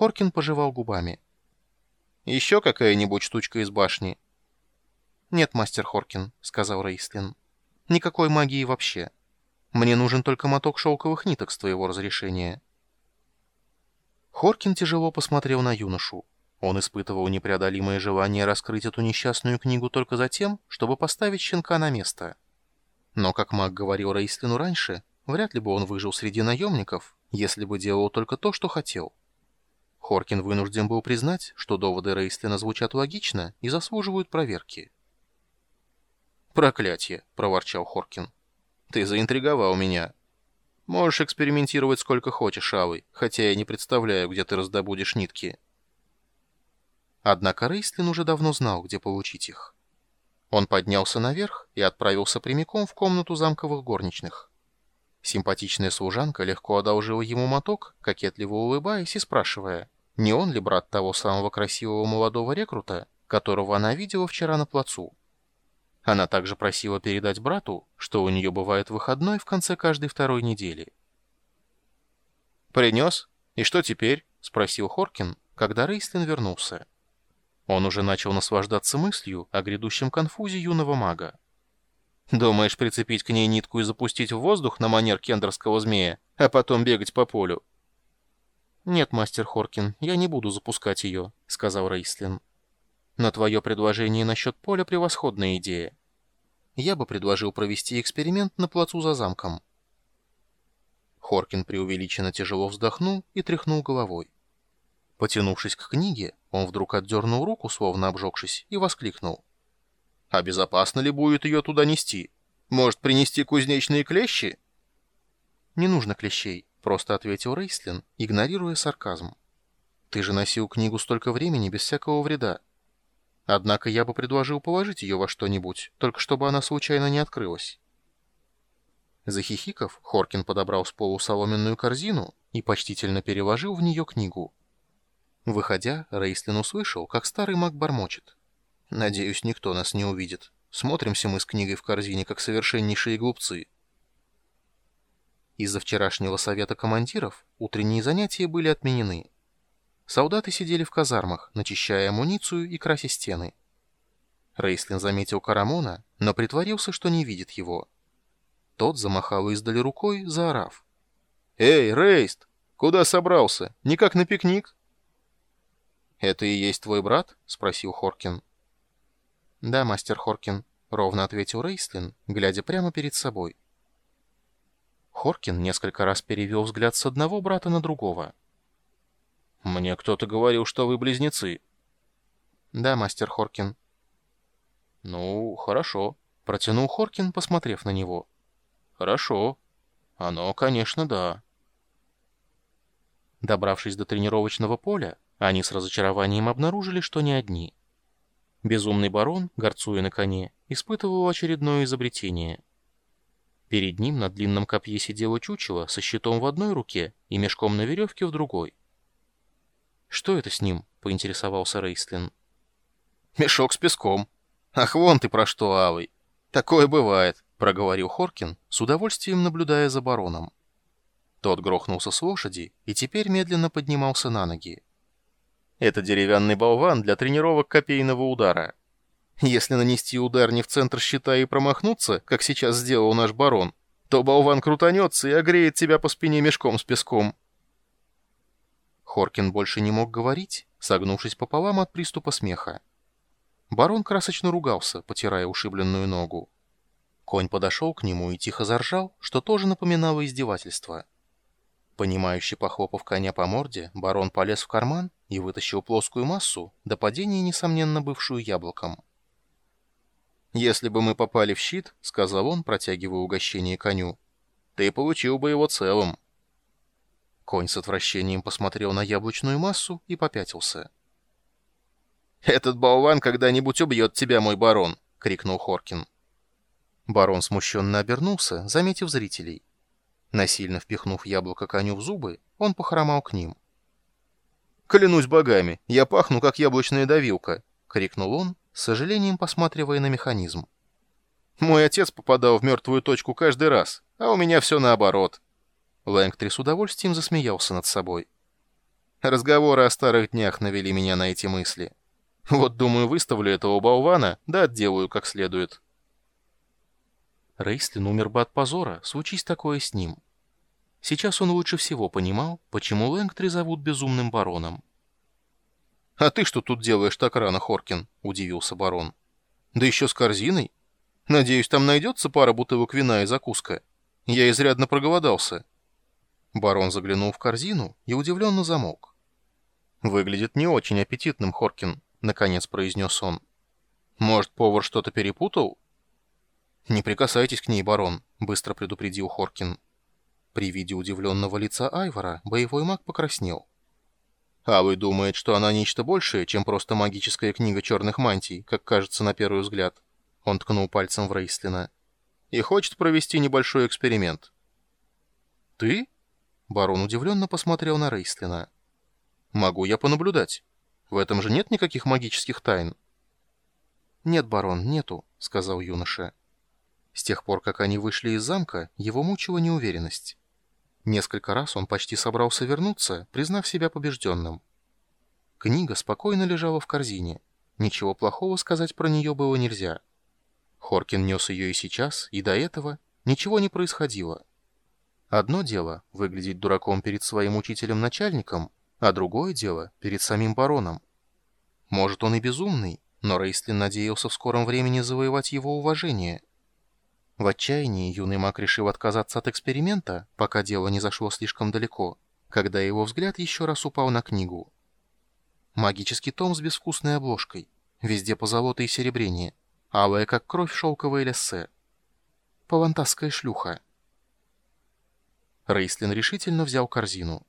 Хоркин пожевал губами. «Еще какая-нибудь штучка из башни?» «Нет, мастер Хоркин», — сказал Рейслин. «Никакой магии вообще. Мне нужен только моток шелковых ниток с твоего разрешения». Хоркин тяжело посмотрел на юношу. Он испытывал непреодолимое желание раскрыть эту несчастную книгу только за тем, чтобы поставить щенка на место. Но, как маг говорил Рейслину раньше, вряд ли бы он выжил среди наемников, если бы делал только то, что хотел. Хоркин вынужден был признать, что доводы Рейслина звучат логично и заслуживают проверки. «Проклятье!» — проворчал Хоркин. «Ты заинтриговал меня. Можешь экспериментировать сколько хочешь, Алый, хотя я не представляю, где ты раздобудешь нитки». Однако Рейслин уже давно знал, где получить их. Он поднялся наверх и отправился прямиком в комнату замковых горничных. Симпатичная служанка легко одолжила ему моток, кокетливо улыбаясь и спрашивая, не он ли брат того самого красивого молодого рекрута, которого она видела вчера на плацу. Она также просила передать брату, что у нее бывает выходной в конце каждой второй недели. «Принес? И что теперь?» — спросил Хоркин, когда Рейслин вернулся. Он уже начал наслаждаться мыслью о грядущем конфузе юного мага. «Думаешь прицепить к ней нитку и запустить в воздух на манер кендерского змея, а потом бегать по полю?» «Нет, мастер Хоркин, я не буду запускать ее», — сказал Рейслин. «Но твое предложение насчет поля — превосходная идея. Я бы предложил провести эксперимент на плацу за замком». Хоркин преувеличенно тяжело вздохнул и тряхнул головой. Потянувшись к книге, он вдруг отдернул руку, словно обжегшись, и воскликнул. «А безопасно ли будет ее туда нести? Может, принести кузнечные клещи?» «Не нужно клещей», — просто ответил Рейслин, игнорируя сарказм. «Ты же носил книгу столько времени без всякого вреда. Однако я бы предложил положить ее во что-нибудь, только чтобы она случайно не открылась». Захихиков, Хоркин подобрал с полу соломенную корзину и почтительно переложил в нее книгу. Выходя, Рейслин услышал, как старый маг бормочет. «Надеюсь, никто нас не увидит. Смотримся мы с книгой в корзине, как совершеннейшие глупцы». Из-за вчерашнего совета командиров утренние занятия были отменены. Солдаты сидели в казармах, начищая амуницию и крася стены. Рейслин заметил Карамона, но притворился, что не видит его. Тот замахал издали рукой, заорав. «Эй, Рейст! Куда собрался? Никак на пикник?» «Это и есть твой брат?» — спросил Хоркин. «Да, мастер Хоркин», — ровно ответил Рейслин, глядя прямо перед собой. Хоркин несколько раз перевел взгляд с одного брата на другого. «Мне кто-то говорил, что вы близнецы». «Да, мастер Хоркин». «Ну, хорошо», — протянул Хоркин, посмотрев на него. «Хорошо. Оно, конечно, да». Добравшись до тренировочного поля, они с разочарованием обнаружили, что не одни. Безумный барон, горцуя на коне, испытывал очередное изобретение. Перед ним на длинном копье сидело чучело со щитом в одной руке и мешком на веревке в другой. «Что это с ним?» — поинтересовался Рейслин. «Мешок с песком. Ах, вон ты про что, Авый. Такое бывает», — проговорил Хоркин, с удовольствием наблюдая за бароном. Тот грохнулся с лошади и теперь медленно поднимался на ноги. Это деревянный болван для тренировок копейного удара. Если нанести удар не в центр щита и промахнуться, как сейчас сделал наш барон, то болван крутанется и огреет тебя по спине мешком с песком. Хоркин больше не мог говорить, согнувшись пополам от приступа смеха. Барон красочно ругался, потирая ушибленную ногу. Конь подошел к нему и тихо заржал, что тоже напоминало издевательство. Понимающий похлопав коня по морде, барон полез в карман и вытащил плоскую массу, до падения, несомненно, бывшую яблоком. «Если бы мы попали в щит», — сказал он, протягивая угощение коню, — «ты получил бы его целым». Конь с отвращением посмотрел на яблочную массу и попятился. «Этот болван когда-нибудь убьет тебя, мой барон!» — крикнул Хоркин. Барон смущенно обернулся, заметив зрителей. Насильно впихнув яблоко коню в зубы, он похромал к ним. «Клянусь богами, я пахну, как яблочная давилка!» — крикнул он, с сожалением посматривая на механизм. «Мой отец попадал в мертвую точку каждый раз, а у меня все наоборот». Лэнгтри с удовольствием засмеялся над собой. Разговоры о старых днях навели меня на эти мысли. Вот, думаю, выставлю этого болвана, да отделаю как следует. Рейстлин умер бы от позора, случись такое с ним. Сейчас он лучше всего понимал, почему Лэнгтри зовут безумным бароном. «А ты что тут делаешь так рано, Хоркин?» — удивился барон. «Да еще с корзиной? Надеюсь, там найдется пара бутылок вина и закуска. Я изрядно проголодался». Барон заглянул в корзину и удивленно замолк. «Выглядит не очень аппетитным, Хоркин», — наконец произнес он. «Может, повар что-то перепутал?» «Не прикасайтесь к ней, барон», — быстро предупредил Хоркин. При виде удивленного лица Айвора боевой маг покраснел. «А вы думаете, что она нечто большее, чем просто магическая книга черных мантий, как кажется на первый взгляд?» Он ткнул пальцем в Рейслина. «И хочет провести небольшой эксперимент». «Ты?» Барон удивленно посмотрел на Рейслина. «Могу я понаблюдать. В этом же нет никаких магических тайн?» «Нет, барон, нету», — сказал юноша. С тех пор, как они вышли из замка, его мучила неуверенность. Несколько раз он почти собрался вернуться, признав себя побежденным. Книга спокойно лежала в корзине. Ничего плохого сказать про нее было нельзя. Хоркин нес ее и сейчас, и до этого. Ничего не происходило. Одно дело — выглядеть дураком перед своим учителем-начальником, а другое дело — перед самим бароном. Может, он и безумный, но Рейстлин надеялся в скором времени завоевать его уважение — в отчаянии юный маг решил отказаться от эксперимента, пока дело не зашло слишком далеко, когда его взгляд еще раз упал на книгу. Магический том с безвкусной обложкой, везде позолота и серебрение, алая как кровь шелковое лессе. Палантасская шлюха. Рейслин решительно взял корзину.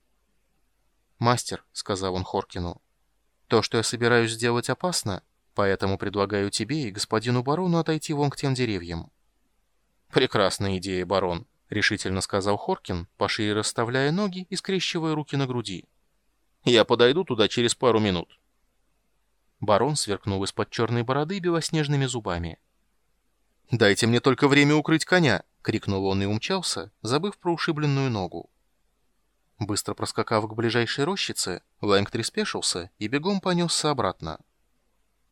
«Мастер», — сказал он Хоркину, — «то, что я собираюсь сделать, опасно, поэтому предлагаю тебе и господину барону отойти вон к тем деревьям». «Прекрасная идея, барон», — решительно сказал Хоркин, пошире расставляя ноги и скрещивая руки на груди. «Я подойду туда через пару минут». Барон сверкнул из-под черной бороды белоснежными зубами. «Дайте мне только время укрыть коня!» — крикнул он и умчался, забыв про ушибленную ногу. Быстро проскакав к ближайшей рощице, Лэнгтри спешился и бегом понесся обратно.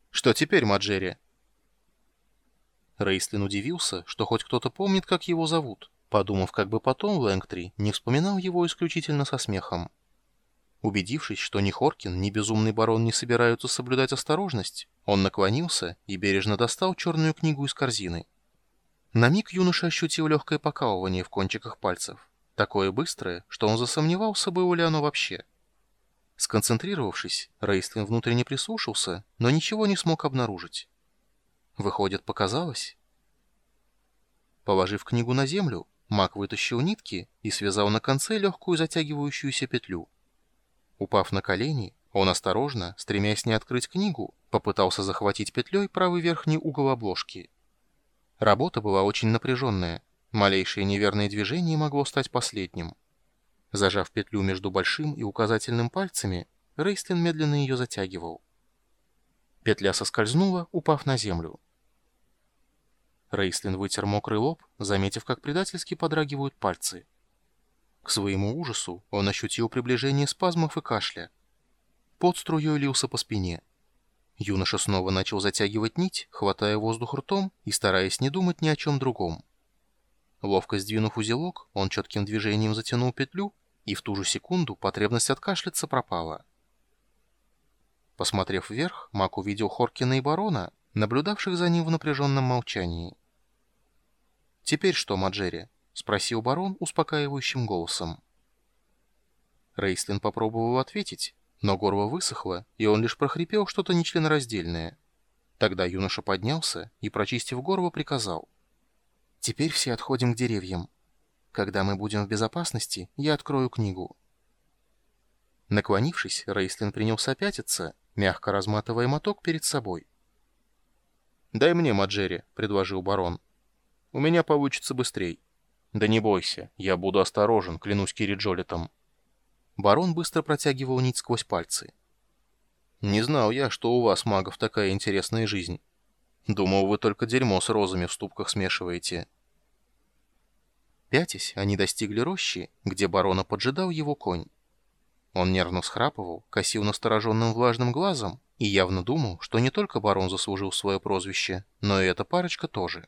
«Что теперь, Маджери?» Рейстлин удивился, что хоть кто-то помнит, как его зовут, подумав, как бы потом Лэнгтри не вспоминал его исключительно со смехом. Убедившись, что ни Хоркин, ни безумный барон не собираются соблюдать осторожность, он наклонился и бережно достал черную книгу из корзины. На миг юноша ощутил легкое покалывание в кончиках пальцев, такое быстрое, что он засомневался, было ли оно вообще. Сконцентрировавшись, Рейстлин внутренне прислушался, но ничего не смог обнаружить. Выходит, показалось? Положив книгу на землю, маг вытащил нитки и связал на конце легкую затягивающуюся петлю. Упав на колени, он осторожно, стремясь не открыть книгу, попытался захватить петлей правый верхний угол обложки. Работа была очень напряженная. Малейшее неверное движение могло стать последним. Зажав петлю между большим и указательным пальцами, Рейстлин медленно ее затягивал. Петля соскользнула, упав на землю. Рейслин вытер мокрый лоб, заметив, как предательски подрагивают пальцы. К своему ужасу он ощутил приближение спазмов и кашля. Под струей лился по спине. Юноша снова начал затягивать нить, хватая воздух ртом и стараясь не думать ни о чем другом. Ловко сдвинув узелок, он четким движением затянул петлю, и в ту же секунду потребность откашляться пропала. Посмотрев вверх, Мак увидел Хоркина и Барона, наблюдавших за ним в напряженном молчании. «Теперь что, Маджери?» — спросил барон успокаивающим голосом. Рейслин попробовал ответить, но горло высохло, и он лишь прохрипел что-то нечленораздельное. Тогда юноша поднялся и, прочистив горло, приказал. «Теперь все отходим к деревьям. Когда мы будем в безопасности, я открою книгу». Наклонившись, Рейслин принялся пятиться, мягко разматывая моток перед собой. «Дай мне, Маджери», — предложил барон. У меня получится быстрей. Да не бойся, я буду осторожен, клянусь Кириджолетом. Барон быстро протягивал нить сквозь пальцы. Не знал я, что у вас, магов, такая интересная жизнь. Думал, вы только дерьмо с розами в ступках смешиваете. Пятясь, они достигли рощи, где барона поджидал его конь. Он нервно схрапывал, косил настороженным влажным глазом и явно думал, что не только барон заслужил свое прозвище, но и эта парочка тоже.